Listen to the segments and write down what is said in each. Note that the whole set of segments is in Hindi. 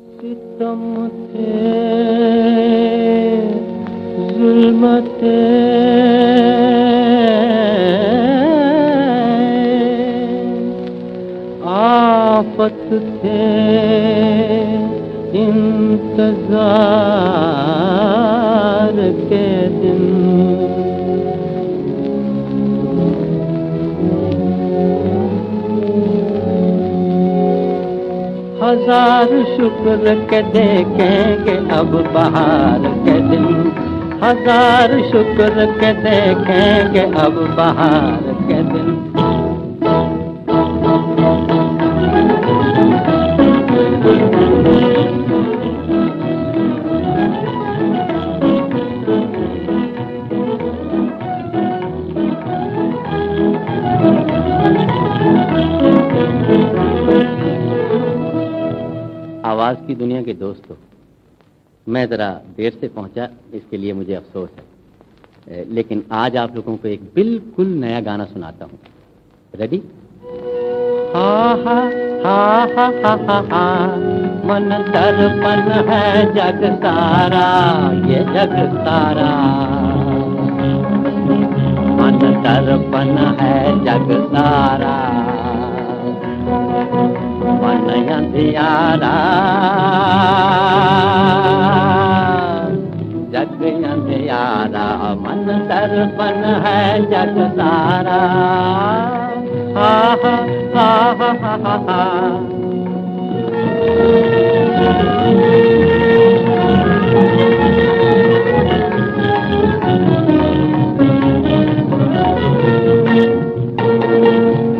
थे जुल्म थे आफत थे इंतज़ार। हज़ार शुक्र के देखेंगे अब बाहर के दिन। हज़ार शुक्र के देखेंगे अब बाहर के दिन। आवाज़ की दुनिया के दोस्तों, मैं ज़रा देर से पहुँचा, इसके लिए मुझे अफसोस है। लेकिन आज आप लोगों को एक बिल्कुल नया गाना सुनाता हूँ। रेडी हा हा मन दर्पण है जग सारा, ये जग सारा। मन दर्पण है जग सारा। मन अंधियारा दर्पण है जग सारा। हा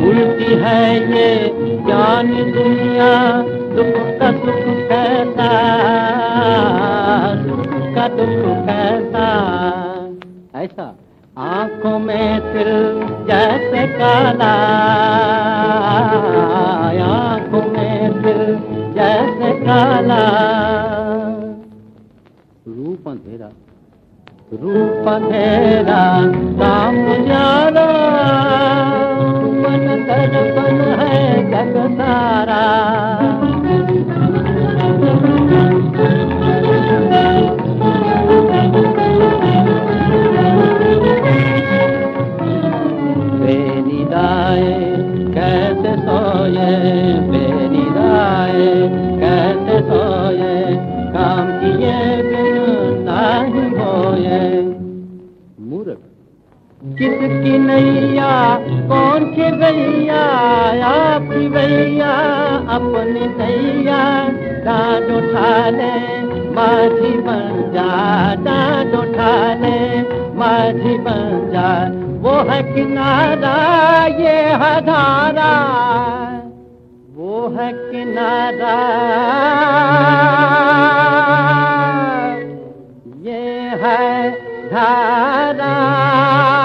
उल्टी है ये ज्ञान दुनिया, दुख का दुख कैसा दुख का दुख कैसा ऐसा आँखों में तिल जैसे काला आँखों में तिल जैसे काला। रूप अंधेरा रूप अंधेरा काम जाना मन दर्पण है जग सोए बेनिदाए कैसे सोए काम किए बिन होए। मूर्ख। किसकी नैया कौन की भैया आपकी भैया अपने भैया डांट उठा ले माझी बन जा डांट उठा ले माझी बन जा। वो है किनारा ये है है किनारा। ये है धारा।